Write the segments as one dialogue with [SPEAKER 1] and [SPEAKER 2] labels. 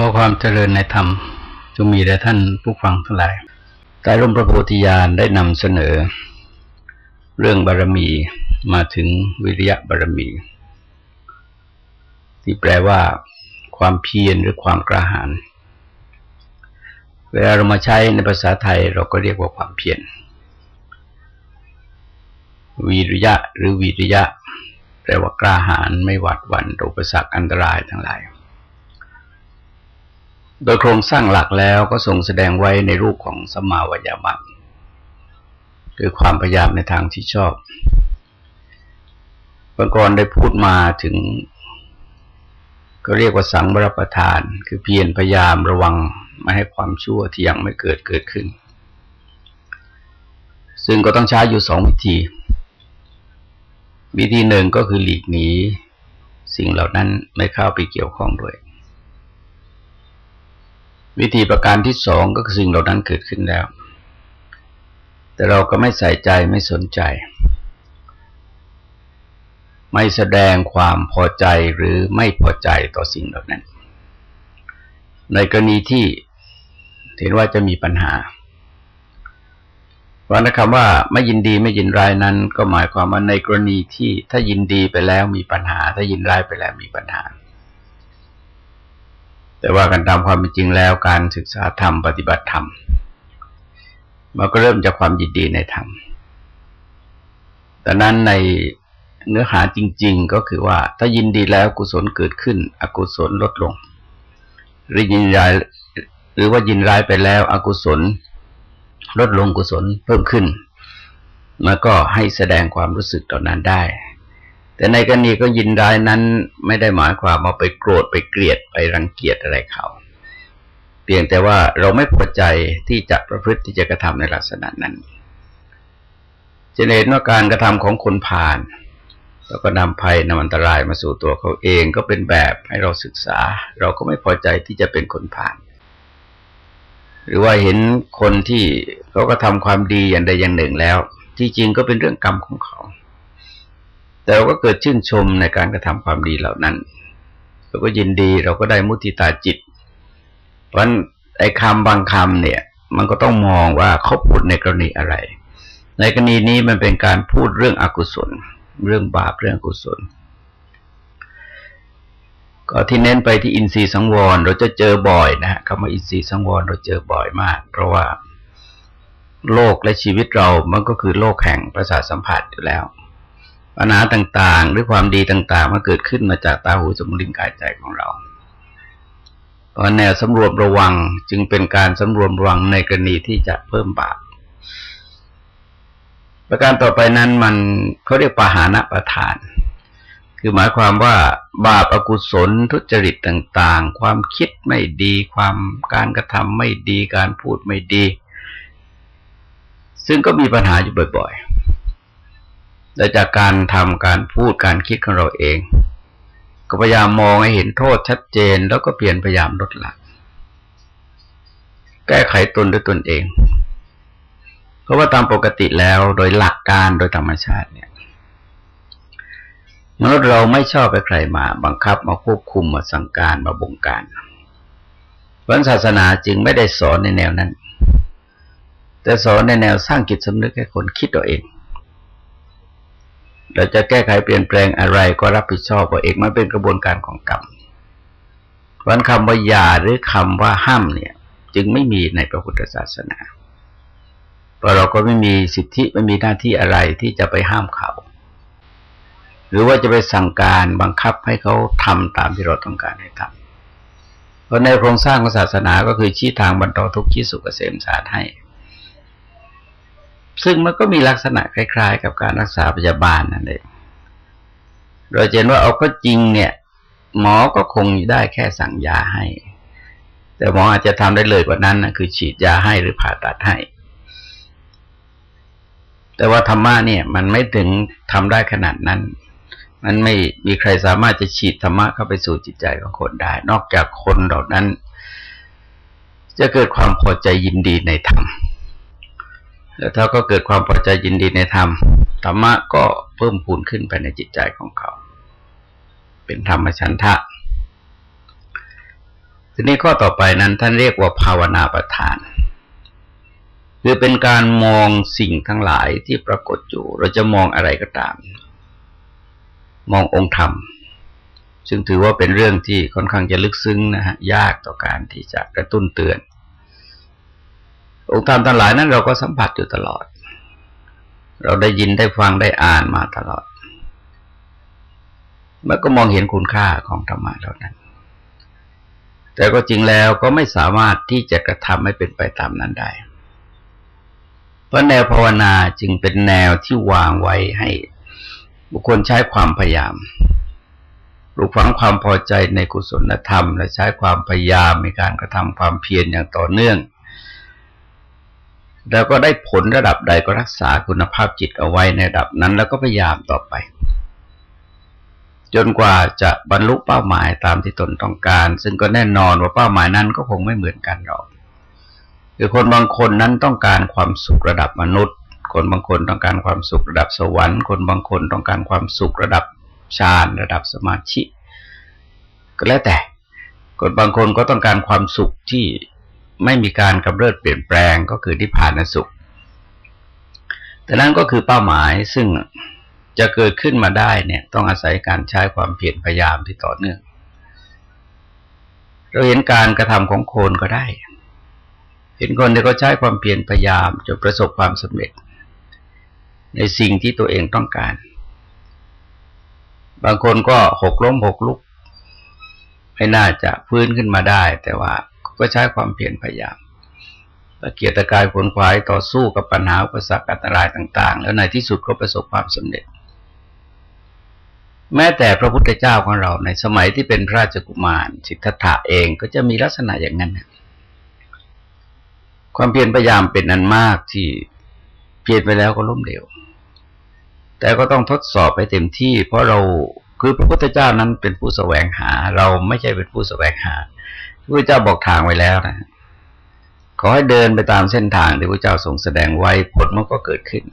[SPEAKER 1] ขอความเจริญในธรรมจงมีแด่ท่านผู้ฟังทั้งหลายใต้ร่มพระโพธิญาณได้นำเสนอ เรื่องบารมีมาถึงวิริยะบารมี ที่แปลว่าความเพียรหรือความกระหาย เวลาเรามาใช้ในภาษาไทยเราก็เรียกว่าความเพียร วิริยะหรือวิริยะ แปลว่ากล้าหาญไม่หวัดหวั่นอุปสรรคอันตรายทั้งหลาย โดยโครงสร้างหลักแล้วก็ทรงแสดงไว้ในรูปของสมาวยามะคือความพยายามในทางที่ชอบบางกรได้พูดมาถึง ก็เรียกว่าสังบรประทาน คือเพียรพยายามระวังไม่ให้ความชั่วที่ยังไม่เกิดเกิดขึ้น ซึ่งก็ต้องใช้อยู่สองวิธี วิธีหนึ่งก็คือหลีกหนีสิ่งเหล่านั้นไม่เข้าไปเกี่ยวข้องด้วย วิธีประการที่สองก็คือสิ่งเหล่านั้นเกิดขึ้นแล้ว แต่เราก็ไม่ใส่ใจไม่สนใจ ไม่แสดงความพอใจหรือไม่พอใจต่อสิ่งเหล่านั้น ในกรณีที่เห็นว่าจะมีปัญหาเพราะนะคำว่าไม่ยินดีไม่ยินร้ายนั้น ก็หมายความว่าในกรณีที่ถ้ายินดีไปแล้วมีปัญหา ถ้ายินร้ายไปแล้วมีปัญหา แต่ว่ากันตามความเป็นจริงแล้วการศึกษาธรรมปฏิบัติธรรมมันก็เริ่มจากความยินดีในธรรมแต่นั้นในเนื้อหาจริง ๆ ก็คือว่า ถ้ายินดีแล้วกุศลเกิดขึ้น อกุศลลดลง หรือยินร้าย หรือว่ายินร้ายไปแล้ว อกุศล ลดลงกุศลเพิ่มขึ้นมันก็ให้แสดงความรู้สึกต่อนนั้นได้ แต่ในกรณีก็ยินร้ายนั้น ไม่ได้หมายความว่าไปโกรธไปเกลียดไปรังเกียจอะไรเขา เพียงแต่ว่าเราไม่พอใจที่จะประพฤติที่จะกระทำในลักษณะนั้นจะเห็นว่าการกระทำของคนผ่าน แล้วก็นำภัยนำอันตรายมาสู่ตัวเขาเองก็เป็นแบบให้เราศึกษา เราก็ไม่พอใจที่จะเป็นคนผ่าน หรือว่าเห็นคนที่เขาก็ทำความดีอย่างใดอย่างหนึ่งแล้ว ที่จริงก็เป็นเรื่องกรรมของเขา แต่เราก็เกิดชื่นชมในการกระทำความดีเหล่านั้นเราก็ยินดีเราก็ได้มุติตาจิต เพราะไอ้คำบางคำเนี่ย มันก็ต้องมองว่าเขาพูดในกรณีอะไร ในกรณีนี้มันเป็นการพูดเรื่องอกุศล เรื่องบาปเรื่องอกุศล ก็ที่เน้นไปที่อินทรีย์สังวร เราจะเจอบ่อยนะคำว่าอินทรีย์สังวรเราเจอบ่อยมาก เพราะว่าโลกและชีวิตเรามันก็คือโลกแห่งประสาทสัมผัสอยู่แล้ว ปัญหาต่างๆ หรือความดีต่างๆมันเกิดขึ้นมาจากตาหูจมูกลิ้นกายใจของเราเพราะแนวสำรวมระวังจึงเป็นการสำรวมระวังในกรณีที่จะเพิ่มบาปประการต่อไปนั้นมันเขาเรียกปหานะประทาน คือหมายความว่าบาปอากุศลทุจริตต่างๆ ความคิดไม่ดีความการกระทำไม่ดีการพูดไม่ดี ซึ่งก็มีปัญหาอยู่บ่อย ๆ และจากการทำการพูดการคิดของเราเอง ก็พยายามมองให้เห็นโทษชัดเจน แล้วก็เปลี่ยนพยายามลดละแก้ไขตนด้วยตนเอง เพราะว่าตามปกติแล้วโดยหลักการโดยธรรมชาติเนี่ยมนุษย์เราไม่ชอบไปใครมา บังคับมาควบคุมมาสั่งการมาบงการพระศาสนาจึงไม่ได้สอนในแนวนั้น แต่สอนในแนวสร้างจิตสำนึกให้คนคิดตัวเอง เราจะแก้ไขเปลี่ยนแปลงอะไรก็รับผิดชอบตัวเองมันเป็นกระบวนการของกรรมวันคำว่าอย่าหรือคำว่าห้ามเนี่ย จึงไม่มีในพระพุทธศาสนาเพราะเราก็ไม่มีสิทธิไม่มีหน้าที่อะไรที่จะไปห้ามเขา หรือว่าจะไปสั่งการบังคับให้เขาทำตามที่เราต้องการให้ทำเพราะในโครงสร้างของศาสนาก็คือชี้ทางบรรเทาทุกข์ชี้สุขเกษมสารให้ ซึ่งมันก็มีลักษณะคล้าย ๆ กับการรักษาพยาบาลนั่นเองเราเห็นว่าเอาก็จริงเนี่ย หมอก็คงได้แค่สั่งยาให้ แต่หมออาจจะทำได้เลยกว่านั้นนะคือฉีดยาให้หรือผ่าตัดให้ แต่ว่าธรรมะเนี่ย มันไม่ถึงทำได้ขนาดนั้น มันไม่มีใครสามารถจะฉีดธรรมะเข้าไปสู่จิตใจของคนได้ นอกจากคนเหล่านั้น จะเกิดความพอใจยินดีในธรรม แล้วถ้าก็เกิดความพอใจยินดีในธรรมธรรมะก็เพิ่มพูนขึ้นไปในจิตใจของเขา เป็นธรรมชันทะทีนี้ข้อต่อไปนั้นท่านเรียกว่าภาวนาประธาน คือเป็นการมองสิ่งทั้งหลายที่ปรากฏอยู่ เราจะมองอะไรก็ตาม มององค์ธรรม ซึ่งถือว่าเป็นเรื่องที่ค่อนข้างจะลึกซึ้งนะฮะยากต่อการที่จะกระตุ้นเตือน องค์ธรรมทั้งหลายนั้นเราก็สัมผัสอยู่ตลอด เราได้ยินได้ฟังได้อ่านมาตลอดมันก็มองเห็นคุณค่าของธรรมะเหล่านั้น แต่ก็จริงแล้วก็ไม่สามารถที่จะกระทำให้เป็นไปตามนั้นได้ เพราะแนวภาวนาจึงเป็นแนวที่วางไว้ให้บุคคลใช้ความพยายามปลูกฝังความพอใจในกุศลธรรม และใช้ความพยายามในการกระทำความเพียรอย่างต่อเนื่อง แล้วก็ได้ผลระดับใดก็รักษาคุณภาพจิตเอาไว้ในระดับนั้น แล้วก็พยายามต่อไป จนกว่าจะบรรลุเป้าหมายตามที่ตนต้องการ ซึ่งก็แน่นอนว่าเป้าหมายนั้นก็คงไม่เหมือนกันหรอกคือคนบางคนนั้นต้องการความสุขระดับมนุษย์ คนบางคนต้องการความสุขระดับสวรรค์ คนบางคนต้องการความสุขระดับฌานระดับสมาธิก็แล้วแต่คนบางคนก็ต้องการความสุขที่ ไม่มีการกำเริบเปลี่ยนแปลงก็คือที่ผ่านสุข แต่นั้นก็คือเป้าหมายซึ่งจะเกิดขึ้นมาได้เนี่ย ต้องอาศัยการใช้ความเพียรพยายามที่ต่อเนื่อง เราเห็นการกระทำของคนก็ได้ เห็นคนที่เขาใช้ความเพียรพยายามจนประสบความสำเร็จ ในสิ่งที่ตัวเองต้องการ บางคนก็หกล้มหกลุกไม่น่าจะฟื้นขึ้นมาได้ แต่ว่า ก็ใช้ความเพียรพยายามตะเกียรตะกายผลควายต่อสู้กับปัญหาอุปสรรคอันตรายต่าง ๆ แล้วในที่สุดก็ประสบความสำเร็จ แม้แต่พระพุทธเจ้าของเราในสมัยที่เป็นพระราชกุมารสิทธัตถะเองก็จะมีลักษณะอย่างนั้น ความเพียรพยายามเป็นอันมากที่เพียรไปแล้วก็ล้มเหลวแต่ก็ต้องทดสอบไปเต็มที่ เพราะเราคือพระพุทธเจ้านั้นเป็นผู้แสวงหา เราไม่ใช่เป็นผู้แสวงหา พระเจ้าบอกทางไว้แล้วนะขอให้เดินไปตามเส้นทางที่พระเจ้าทรงแสดงไว้ผลมันก็เกิดขึ้น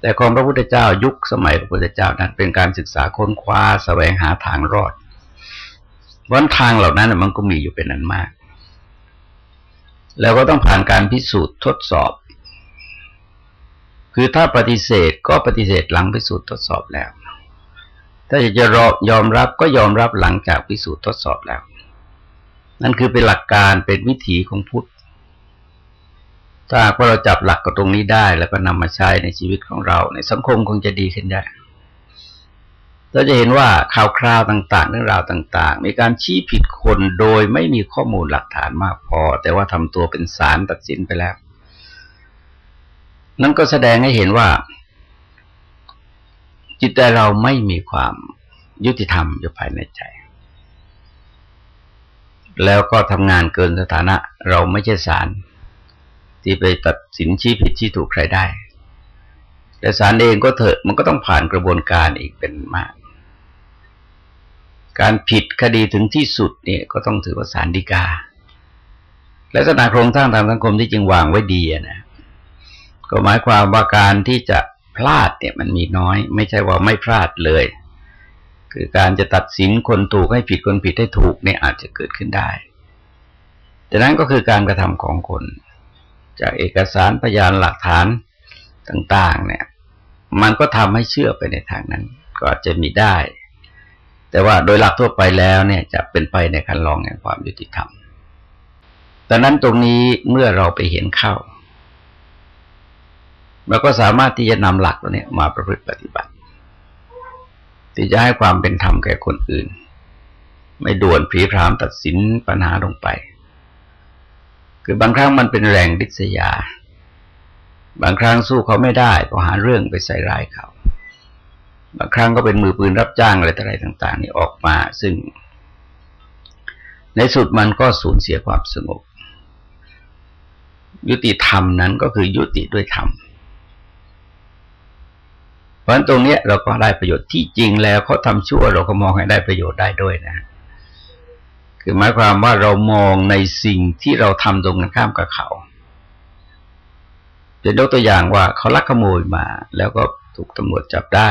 [SPEAKER 1] แต่ของพระพุทธเจ้ายุคสมัยพระพุทธเจ้านั้นเป็นการศึกษาค้นคว้าสแสวงหาทางรอดวันทางเหล่านั้นมันก็มีอยู่เป็นอันมาก แล้วก็ต้องผ่านการพิสูจน์ทดสอบ คือถ้าปฏิเสธก็ปฏิเสธหลังพิสูจน์ทดสอบแล้ว ถ้าจะรอยอมรับก็ยอมรับหลังจากพิสูจน์ทดสอบแล้ว นั่นคือเป็นหลักการเป็นวิถีของพุทธ ถ้าพอเราจับหลักกับตรงนี้ได้ แล้วก็นำมาใช้ในชีวิตของเรา ในสังคมคงจะดีขึ้นได้เราจะเห็นว่าข่าวคราวต่าง ๆ เรื่องราวต่าง ๆ มีการชี้ผิดคนโดยไม่มีข้อมูลหลักฐานมากพอ แต่ว่าทำตัวเป็นสารตัดสินไปแล้ว นั่นก็แสดงให้เห็นว่า จิตใจเราไม่มีความยุติธรรมอยู่ภายในใจ แล้วก็ทำงานเกินสถานะ เราไม่ใช่สารที่ไปตัดสินชี้ผิดชี้ถูกใครได้ แต่ศาลเองก็เถอะมันก็ต้องผ่านกระบวนการอีกเป็นมาก การผิดคดีถึงที่สุดเนี่ยก็ต้องถือว่าศาลฎีกา และสนาโครงสร้างทางสังคมที่จึงวางไว้ดีนะก็หมายความว่าการที่จะพลาดเนี่ยมันมีน้อย ไม่ใช่ว่าไม่พลาดเลย คือการจะตัดสินคนถูกให้ผิดคนผิดให้ถูกเนี่ยอาจจะเกิดขึ้นได้ แต่นั้นก็คือการกระทำของคน จากเอกสารพยานหลักฐานต่างๆ เนี่ย มันก็ทำให้เชื่อไปในทางนั้น ก็อาจจะมีได้ แต่ว่าโดยหลักทั่วไปแล้วเนี่ยจะเป็นไปในการลองแห่งความยุติธรรมแต่นั้นตรงนี้เมื่อเราไปเห็นเข้าเราก็สามารถที่จะนำหลักตัวนี้มาประพฤติปฏิบัติ ที่จะให้ความเป็นธรรมแก่คนอื่น ไม่ด่วนผีพรามตัดสินปัญหาลงไป คือบางครั้งมันเป็นแรงดิษยา บางครั้งสู้เขาไม่ได้ก็หาเรื่องไปใส่ร้ายเขา บางครั้งก็เป็นมือปืนรับจ้างอะไรต่อะไรต่าง ๆ นี่ออกมา ซึ่ง ในสุดมันก็สูญเสียความสงบยุติธรรมนั้นก็คือยุติด้วยธรรม ราะฉะนั้นตรงนี้เราก็ได้ประโยชน์ที่จริงแล้วเขาทำชั่วเราก็มองให้ได้ประโยชน์ได้ด้วยนะ คือหมายความว่าเรามองในสิ่งที่เราทำตรงกันข้ามกับเขาจะยกตัวอย่างว่าเขาลักขโมยมา แล้วก็ถูกตำรวจจับได้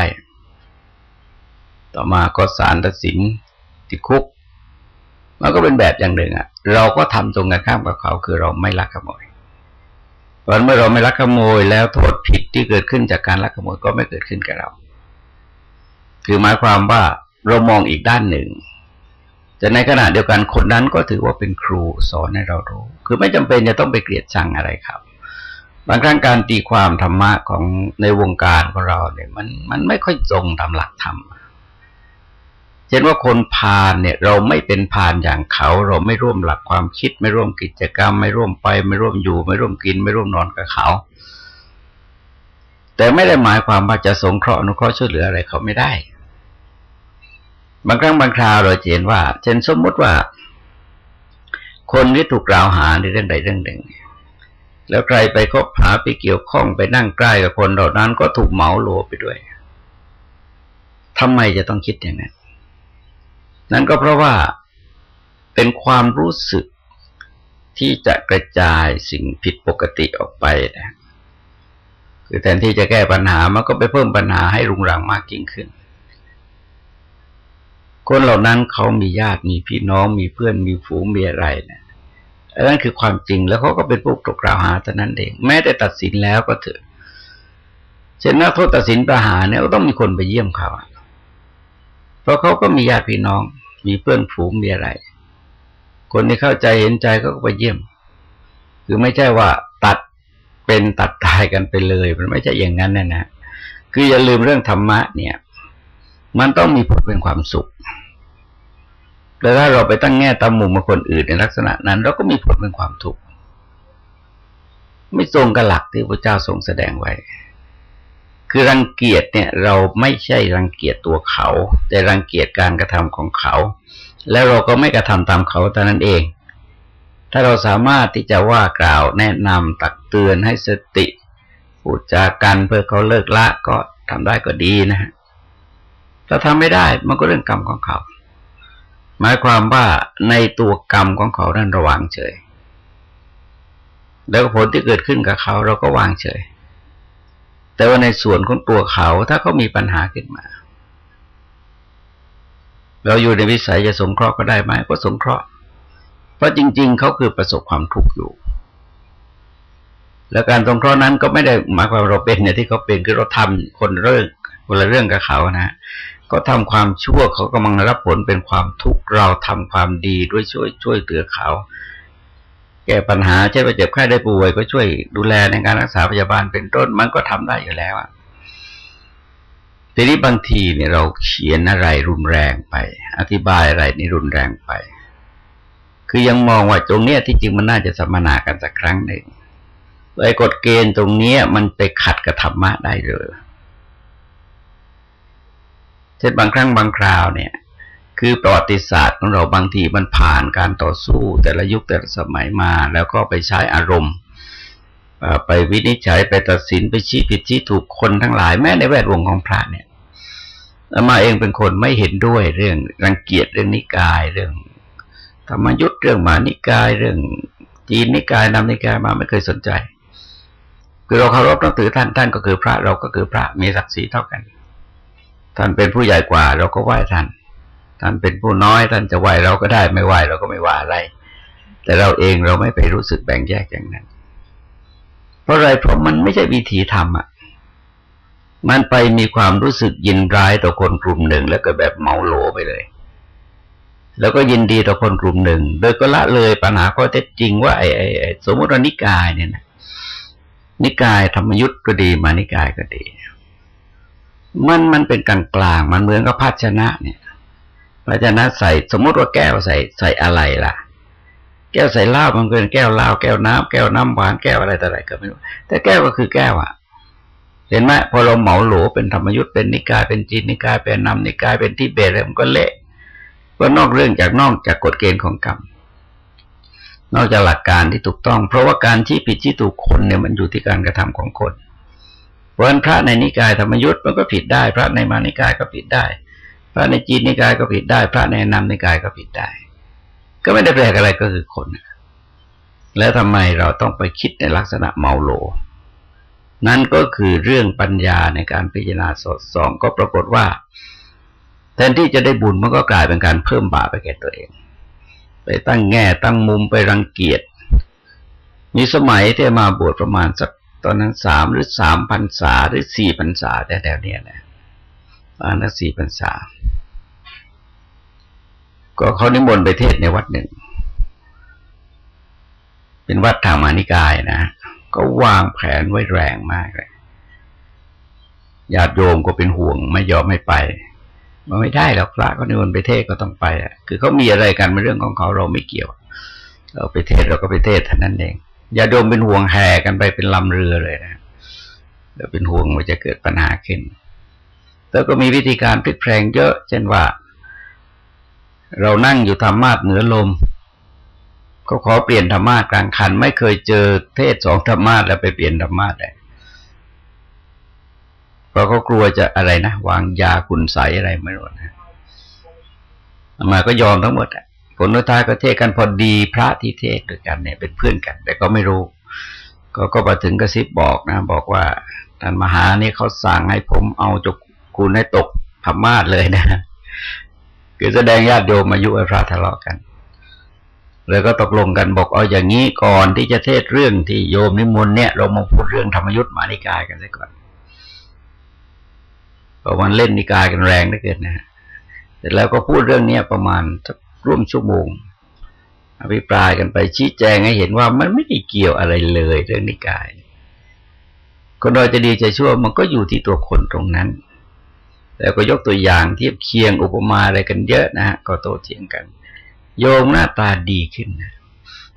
[SPEAKER 1] ต่อมาก็ศาลตัดสินติดคุก มันก็เป็นแบบอย่างหนึ่งอะ เราก็ทำตรงกันข้ามกับเขา คือเราไม่ลักขโมย เพราะเมื่อเราไม่ลักขโมยแล้วโทษผิดที่เกิดขึ้นจากการลักขโมยก็ไม่เกิดขึ้นกับเรา คือหมายความว่าเรามองอีกด้านหนึ่ง แต่ในขณะเดียวกันคนนั้นก็ถือว่าเป็นครูสอนให้เรารู้ คือไม่จำเป็นจะต้องไปเกลียดชังอะไรครับ บางครั้งการตีความธรรมะของในวงการของเราเนี่ย มันมันไม่ค่อยตรงตามหลักธรรมเเช่นว่าคนพาลเนี่ย เราไม่เป็นพาลอย่างเขา เราไม่ร่วมหลักความคิด ไม่ร่วมกิจกรรม ไม่ร่วมไป ไม่ร่วมอยู่ ไม่ร่วมกิน ไม่ร่วมนอนกับเขา แต่ไม่ได้หมายความว่าจะสงเคราะห์อนุเคราะห์ช่วยเหลืออะไรเขาไม่ได้ บางครั้งบางคราวเราเห็นว่า เช่นสมมติว่า คนที่ถูกกล่าวหาในเรื่องใดเรื่องหนึ่งแล้วใครไปคบหาไปเกี่ยวข้องไปนั่งใกล้กับคนเหล่านั้นก็ถูกเหมาโลไปด้วยทำไมจะต้องคิดอย่างนั้น นั่นก็เพราะว่าเป็นความรู้สึกที่จะกระจายสิ่งผิดปกติออกไปนะคือแทนที่จะแก้ปัญหามันก็ไปเพิ่มปัญหาให้รุงรังมากยิ่งขึ้น คนเหล่านั้นเขามีญาติมีพี่น้องมีเพื่อนมีฝูงมีอะไรนะี่ยนั่นคือความจริงแล้วเขาก็เป็นผู้ถูกกล่าวหาแต่นั้นเอง แม้แต่ตัดสินแล้วก็เถอะเช่นนักโทษตัดสินประหารเนี่ยต้องมีคนไปเยี่ยมเขาเพราะเขาก็มีญาติพี่น้อง มีเพื่อนฝูงมีอะไร คนที่เข้าใจเห็นใจก็ไปเยี่ยม คือไม่ใช่ว่าตัดเป็นตัดตายกันไปเลย มันไม่ใช่อย่างนั้นนะนะคืออย่าลืมเรื่องธรรมะเนี่ย มันต้องมีผลเป็นความสุขแล้วถ้าเราไปตั้งแง่ตามมุมมาคนอื่นในลักษณะนั้น เราก็มีผลเป็นความทุกข์ไม่ตรงกับหลักที่พระเจ้าทรงแสดงไว้ คือรังเกียจเนี่ยเราไม่ใช่รังเกียจตัวเขา แต่รังเกียจการกระทำของเขา แล้วเราก็ไม่กระทำตามเขาแต่นั้นเอง ถ้าเราสามารถที่จะว่ากล่าวแนะนำตักเตือนให้สติพูดจากันเพื่อเขาเลิกละก็ทำได้ก็ดีนะฮะถ้าทำไม่ได้มันก็เรื่องกรรมของเขา หมายความว่าในตัวกรรมของเขานั้นระวางเฉย แล้วผลที่เกิดขึ้นกับเขาเราก็วางเฉย แต่ว่าในส่วนของตัวเขาถ้าเขามีปัญหาขึ้นมา เราอยู่ในวิสัยจะสงเคราะห์ก็ได้ไหมก็สงเคราะห์ เพราะจริง ๆ เขาคือประสบความทุกข์อยู่ แล้วการสงเคราะห์นั้นก็ไม่ได้หมายความเราเป็นเนี่ยที่เขาเป็นคือเราทำคนเรื่องคนละเรื่องกับเขานะก็ทำความชั่วเขากำลังรับผลเป็นความทุกข์เราทำความดีด้วยช่วยช่วยเตือเขา แก้ปัญหาเช่นไปเจ็บไข้ได้ป่วย ก็ช่วยดูแลในการรักษาพยาบาลเป็นต้นมันก็ทำได้อยู่แล้วอะทีนี้บางทีเนี่ยเราเขียนอะไรรุนแรงไป อธิบายอะไรนี่รุนแรงไป คือยังมองว่าตรงเนี้ยที่จริงมันน่าจะสัมมนากันสักครั้งหนึ่งไอ้กฎเกณฑ์ตรงเนี้ย มันไปขัดกับธรรมะได้เลยเช่นบางครั้งบางคราวเนี่ย คือประวัติศาสตร์ของเราบางทีมันผ่านการต่อสู้ แต่ละยุคแต่ละสมัยมา แล้วก็ไปใช้อารมณ์ไปวินิจฉัยไปตัดสินไปชี้ผิดชี้ถูกคนทั้งหลายแม้ในแวดวงของพระเนี่ยมาเองเป็นคนไม่เห็นด้วยเรื่องรังเกียจเรื่องนิกายเรื่องธรรมยุทธเรื่องมานิกาย เรื่องจีนนิกายนำนิกายมาไม่เคยสนใจ คือเราเคารพนับถือท่านท่านก็คือพระเราก็คือพระมีศักดิ์ศรีเท่ากัน ท่านเป็นผู้ใหญ่กว่าเราก็ไหว้ท่าน ท่านเป็นผู้น้อยท่านจะไหวเราก็ได้ไม่ไหวเราก็ไม่ว่าอะไร แต่เราเองเราไม่ไปรู้สึกแบ่งแยกอย่างนั้น เพราะอะไรเพราะมันไม่ใช่วิธีทำอะมันไปมีความรู้สึกยินร้ายต่อคนกลุ่มหนึ่ง แล้วก็แบบเมาโหลไปเลย แล้วก็ยินดีต่อคนกลุ่มหนึ่ง โดยก็ละเลยปัญหาข้อเท็จจริงว่าไอ้ไอ้สมมติว่านิกายเนี่ยนะนิกายธรรมยุทธ์ก็ดีมานิกายก็ดี มันมันเป็นกลางกลางมันเหมือนกับภาชนะเนี่ย ภาชนะใส่สมมติว่าแก้วใส่ใส่อะไรล่ะ แก้วใส่เหล้ามันเป็นแก้วเหล้าแก้วน้ำแก้วน้ำหวานแก้วอะไรต่ออะไรก็ไม่รู้ แต่แก้วก็คือแก้วอะ เห็นไหมพอเราเหมาหลวเป็นธรรมยุทธ์เป็นนิกายเป็นจีนนิกายเป็นนำนิกายเป็นที่เบสอะไรมันก็เละก็นอกเรื่องจากนอกจากกฎเกณฑ์ของกรรมนอกจากหลักการที่ถูกต้อง เพราะว่าการที่ผิดที่ถูกคนเนี่ยมันอยู่ที่การกระทำของคนเพราะฉะนั้นพระในนิกายธรรมยุทธ์มันก็ผิดได้ พระในมานิกายก็ผิดได้ พระในจีนนิกายก็ผิดได้ พระในนามนิกายก็ผิดได้ ก็ไม่ได้แปลกอะไรก็คือคน แล้วทำไมเราต้องไปคิดในลักษณะเมาโล นั่นก็คือเรื่องปัญญาในการพิจารณาสดส่อง ก็ปรากฏว่า แทนที่จะได้บุญมันก็กลายเป็นการเพิ่มบาปไปแก่ตัวเอง ไปตั้งแง่ตั้งมุมไปรังเกียจมีสมัยที่มาบวชประมาณสักตอนนั้นสามหรือสามพันษาหรือสี่พันษาแต่แถวเนี้ยนะ ประมาณนั้นสี่พันษา ก็เขานิมนต์ไปเทศในวัดหนึ่ง เป็นวัดธรรมานิกายนะ ก็วางแผนไว้แรงมากเลยญาติโยมก็เป็นห่วงไม่ยอมไม่ไปมันไม่ได้แล้วพระก็นิมนต์ไปเทศก็ต้องไปอะ คือเขามีอะไรกันเป็นเรื่องของเขาเราไม่เกี่ยว เราไปเทศเราก็ไปเทศเท่านั้นเองญาติโยมเป็นห่วงแห่กันไปเป็นลำเรือเลยนะเราเป็นห่วงว่าจะเกิดปัญหาขึ้น แล้วก็มีวิธีการพลิกแพลงเยอะ เช่นว่า เรานั่งอยู่ธรรมาสเหนือลม ก็ขอเปลี่ยนธรรมาสกลางคัน ไม่เคยเจอเทศสองธรรมาสแล้วไปเปลี่ยนธรรมาสเลยเพราะเขากลัวจะอะไรนะวางยาคุณใสอะไรไม่รู้นะมาก็ยอมทั้งหมดอะผลท้ายก็เทศกันพอดีพระที่เทศด้วยกันเนี่ยเป็นเพื่อนกัน แต่ก็ไม่รู้ ก็ก็มาถึงกระซิบบอกนะ บอกว่าท่านมหานี่เขาสั่งให้ผมเอาจก คุณให้ตกพม่าเลยนะคือแสดงญาติโยมมายุไอ้พระทะเลาะกันเลยก็ตกลงกันบอกเอาอย่างนี้ก่อนที่จะเทศเรื่องที่โยมนิมนต์เนี่ยเรามาพูดเรื่องธรรมยุทธ์มานิกายกันซะก่อนเพราะมันเล่นนิกายกันแรงได้เกินนะฮะเสร็จแล้วก็พูดเรื่องเนี้ประมาณร่วมชั่วโมงอภิปรายกันไปชี้แจงให้เห็นว่ามันไม่ได้เกี่ยวอะไรเลยเรื่องนิกาย คนเราจะดีจะชั่วมันก็อยู่ที่ตัวคนตรงนั้น แล้วก็ยกตัวอย่างเทียบเคียงอุปมาอะไรกันเยอะนะฮะก็โตเถียงกัน โยมหน้าตาดีขึ้นนะ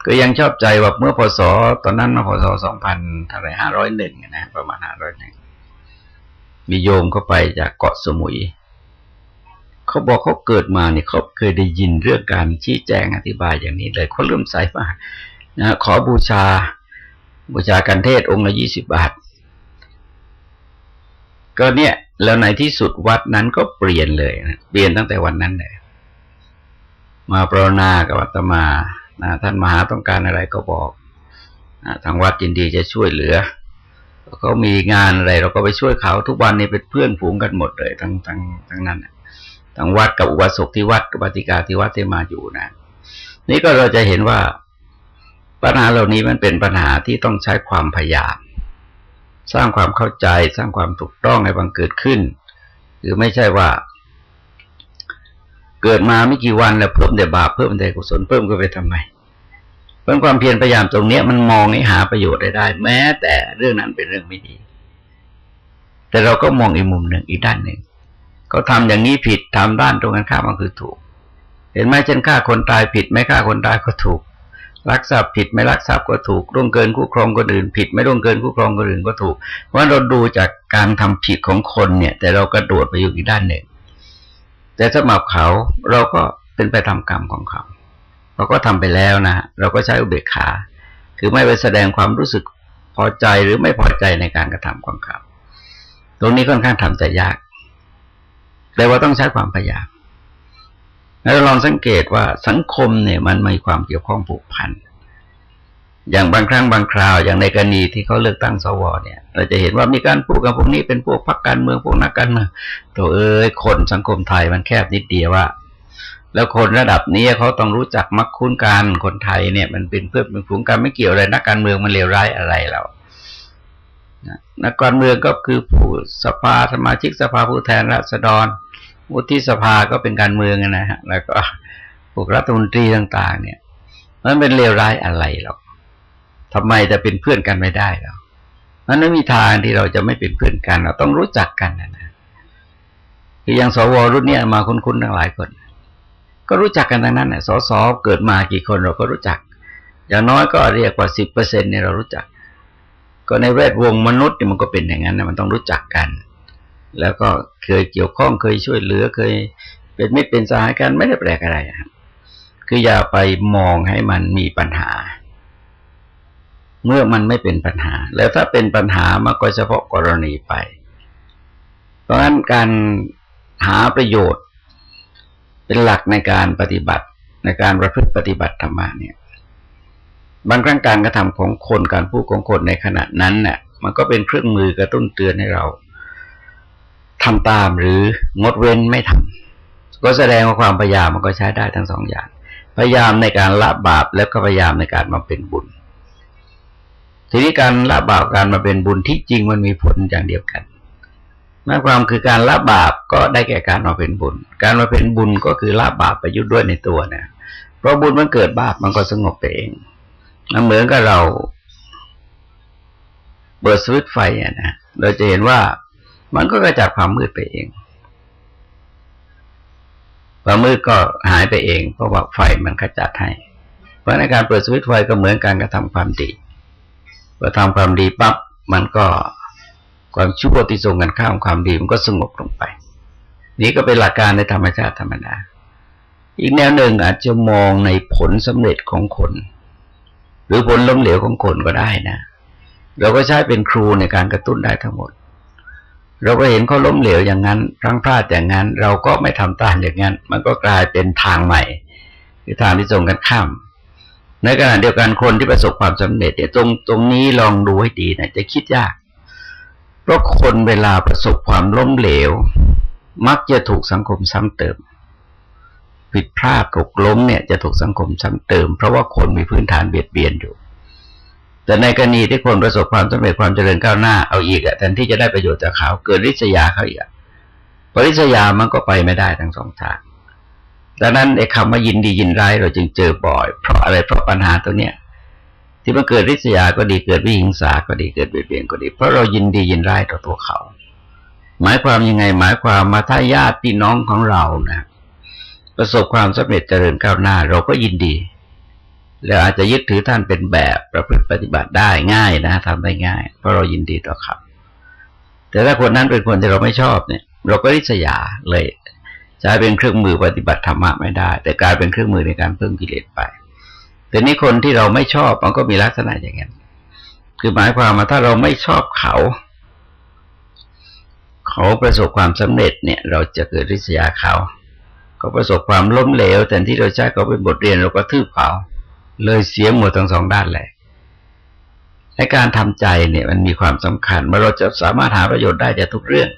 [SPEAKER 1] ก็ยังชอบใจว่าเมื่อพศตอนนั้นมาพศสองพันเท่าไรห้าร้อยหนึ่งนะประมาณห้าร้อยหนึ่งมีโยมเข้าไปจากเกาะสมุยเขาบอกเขาเกิดมาเนี่ยเขาเคยได้ยินเรื่องการชี้แจงอธิบายอย่างนี้เลยเขาเริ่มใส่มากนะขอบูชาบูชาการเทศองค์ละยี่สิบบาท ก็เนี่ย แล้วในที่สุดวัดนั้นก็เปลี่ยนเลยนะเปลี่ยนตั้งแต่วันนั้นเลยมาปรนนากับวัตมานะท่านมหาต้องการอะไรก็บอกนะทางวัดยินดีจะช่วยเหลือเขามีงานอะไร เราก็ไปช่วยเขา ทุกวันนี้เป็นเพื่อนฝูงกันหมดเลย ทั้งทั้งทั้งนั้นทั้งวัดกับอุบาสกที่วัดกับปฏิกาที่วัดที่มาอยู่นะ นี่ก็เราจะเห็นว่าปัญหาเหล่านี้มันเป็นปัญหาที่ต้องใช้ความพยายาม สร้างความเข้าใจสร้างความถูกต้องให้บังเกิดขึ้นคือไม่ใช่ว่า เกิดมาไม่กี่วันแล้วเพิ่มแต่บาปเพิ่มแต่กุศลเพิ่มก็ไปทำไมเพราะความเพียรพยายามตรงนี้มันมองให้หาประโยชน์ได้ได้ แม้แต่เรื่องนั้นเป็นเรื่องไม่ดี แต่เราก็มองอีกมุมหนึ่งอีกด้านหนึ่งเขาทาอย่างนี้ผิดทำด้านตรงกันข้ามมันคือถูก เห็นไหมเช่นฆ่าคนตายผิดไม่ฆ่าคนตายก็ถูก รักทรัพย์ผิดไม่รักทรัพย์ก็ถูกร่วงเกินคู่ครองคนอื่นผิด ไม่ร่วงเกินคู่ครองคนอื่นก็ถูก เพราะเราดูจากการทำผิดของคนเนี่ย แต่เรากระโดดไปอยู่อีกด้านหนึ่ง แต่สำหรับเขาเราก็เป็นไปตามกรรมของเขา เราก็ทำไปแล้วนะเราก็ใช้อุเบกขา คือไม่ไปแสดงความรู้สึกพอใจหรือไม่พอใจในการกระทำของเขา ตรงนี้ค่อนข้างทำใจยากแต่ว่าต้องใช้ความพยายาม แล้วลองสังเกตว่าสังคมเนี่ยมันมีความเกี่ยวข้องผูกพัน อย่างบางครั้งบางคราวอย่างในกรณีที่เขาเลือกตั้งสวเนี่ย เราจะเห็นว่ามีการพูดกับพวกนี้เป็นพวกพรรคการเมืองพวกนักการเมืองตัวเอ้ยคนสังคมไทยมันแคบนิดเดียวว่าแล้วคนระดับนี้เขาต้องรู้จักมักคุ้นกันคนไทยเนี่ย มันเป็นเพื่อนเป็นฝูงกันไม่เกี่ยวอะไรนักการเมืองมันเลวร้ายอะไรเรานักการเมืองก็คือผู้สภาสมาชิกสภาผู้แทนราษฎร วุฒิสภาก็เป็นการเมืองนะฮะ แล้วก็พวกรัฐมนตรีต่าง ๆ เนี่ย มันเป็นเลวร้ายอะไรหรอกทำไมจะเป็นเพื่อนกันไม่ได้หรอกมันไม่มีทางที่เราจะไม่เป็นเพื่อนกัน เราต้องรู้จักกันนะนะคืออย่างสวรุ่นนี้มาคุ้นๆทั้งหลายคน ก็รู้จักกันทั้งนั้นแหละสสเกิดมากี่คนเราก็รู้จัก อย่างน้อยก็เรียกว่าสิบเปอร์เซ็นเนี่ยเรารู้จัก ก็ในแวดวงมนุษย์เนี่ยมันก็เป็นอย่างนั้นนะมันต้องรู้จักกัน แล้วก็เคยเกี่ยวข้องเคยช่วยเหลือเคยเป็นไม่เป็นสหายกันไม่ได้แปลกอะไรครับคืออย่าไปมองให้มันมีปัญหา เมื่อมันไม่เป็นปัญหา แล้วถ้าเป็นปัญหามันก็เฉพาะกรณีไป เพราะฉะนั้นการหาประโยชน์ เป็นหลักในการปฏิบัติในการประพฤติปฏิบัติธรรมเนี่ย บางครั้งการกระทำของคนการพูดของคนในขณะนั้นเนี่ยมันก็เป็นเครื่องมือกระตุ้นเตือนให้เรา ทำตามหรืองดเว้นไม่ทำก็แสดงว่าความพยายามมันก็ใช้ได้ทั้งสองอย่าง พยายามในการละบาปแล้วก็พยายามในการมาเป็นบุญ ทีนี้การละบาปการมาเป็นบุญที่จริงมันมีผลอย่างเดียวกันหมายความคือการละบาปก็ได้แก่การมาเป็นบุญ การมาเป็นบุญก็คือละบาปไปยุดด้วยในตัวนะเพราะบุญมันเกิดบาปมันก็สงบไปเองมันเหมือนกับเราเปิดสวิตไฟอะนะเราจะเห็นว่า มันก็กระจัดความมืดไปเองความมืดก็หายไปเอง เพราะว่าไฟมันขจัดให้ เพราะในการเปิดสวิตไฟก็เหมือนการกระทำความดีพอทำความดีปั๊บมันก็ความชั่วที่ส่งกันข้ามความดีมันก็สงบลงไป นี่ก็เป็นหลักการในธรรมชาติธรรมดาอีกแนวหนึ่งอาจจะมองในผลสำเร็จของคน หรือผลล้มเหลวของคนก็ได้นะ เราก็ใช้เป็นครูในการกระตุ้นได้ทั้งหมด เราก็เห็นเขาล้มเหลวอย่างนั้นพลังพลาดอย่างนั้น เราก็ไม่ทำตามอย่างนั้น มันก็กลายเป็นทางใหม่คือทางที่ส่งกันข้าม ในขณะเดียวกันคนที่ประสบความสำเร็จเนี่ยตรงตรงนี้ลองดูให้ดีนะจะคิดยาก เพราะคนเวลาประสบความล้มเหลว มักจะถูกสังคมซ้ำเติม ผิดพลาดกกล้มเนี่ยจะถูกสังคมซ้ำเติม เพราะว่าคนมีพื้นฐานเบียดเบียนอยู่ แต่ในกรณีที่คนประสบความสำเร็จความเจริญก้าวหน้าเอาอีกอะแทนที่จะได้ประโยชน์จากเขาเกิดริษยาเขาอีกปริษยามันก็ไปไม่ได้ทั้งสองทางดังนั้นไอ้คำว่ายินดียินร้ายเราจึงเจอบ่อย เพราะอะไรเพราะปัญหาตัวเนี้ยที่มันเกิดริษยาก็ดีเกิดวิหิงสาก็ดีเกิดเบียดเบียนก็ดี เพราะเรายินดียินร้ายต่อตัวเขา หมายความยังไง หมายความมาถ้าญาติพี่น้องของเรานะประสบความสำเร็จเจริญก้าวหน้า เราก็ยินดี แล้วอาจจะยึดถือท่านเป็นแบบประพฤติปฏิบัติได้ง่ายนะทำได้ง่าย เพราะเรายินดีต่อเขาแต่ถ้าคนนั้นเป็นคนที่เราไม่ชอบเนี่ย เราก็ริษยาเลยใช้เป็นเครื่องมือปฏิบัติธรรมะไม่ได้ แต่กลายเป็นเครื่องมือในการเพิ่มกิเลสไป แต่นี้คนที่เราไม่ชอบมันก็มีลักษณะอย่างนั้นคือหมายความว่าถ้าเราไม่ชอบเขา เขาประสบความสำเร็จเนี่ย เราจะเกิดริษยาเขา เขาประสบความล้มเหลวแต่ที่เราใช้เขาเป็นบทเรียนเราก็ทืบเขา เลยเสียหมดทั้งสองด้านเลยในการทำใจเนี่ยมันมีความสำคัญเมื่อเราจะสามารถหาประโยชน์ได้จากทุกเรื่อง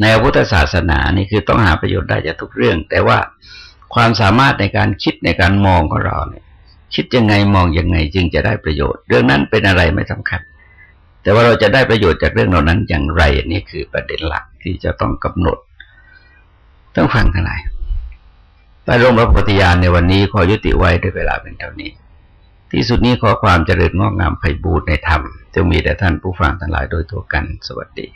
[SPEAKER 1] ในพุทธศาสนานี่คือต้องหาประโยชน์ได้จากทุกเรื่อง แต่ว่าความสามารถในการคิดในการมองของเราเนี่ย คิดยังไงมองยังไงจึงจะได้ประโยชน์ เรื่องนั้นเป็นอะไรไม่สำคัญ แต่ว่าเราจะได้ประโยชน์จากเรื่องเหล่านั้นอย่างไรอันนี้คือประเด็นหลักที่จะต้องกำหนด ต้องฟังทั้งหลายใต้ร่มพระปฏิญาณในวันนี้ขอยุติไว้ด้วยเวลาเป็นเท่านี้ ที่สุดนี้ขอความเจริญงอกงามไพบูรณ์ในธรรมจะมีแต่ท่านผู้ฟังทั้งหลายโดยตัวกัน สวัสดี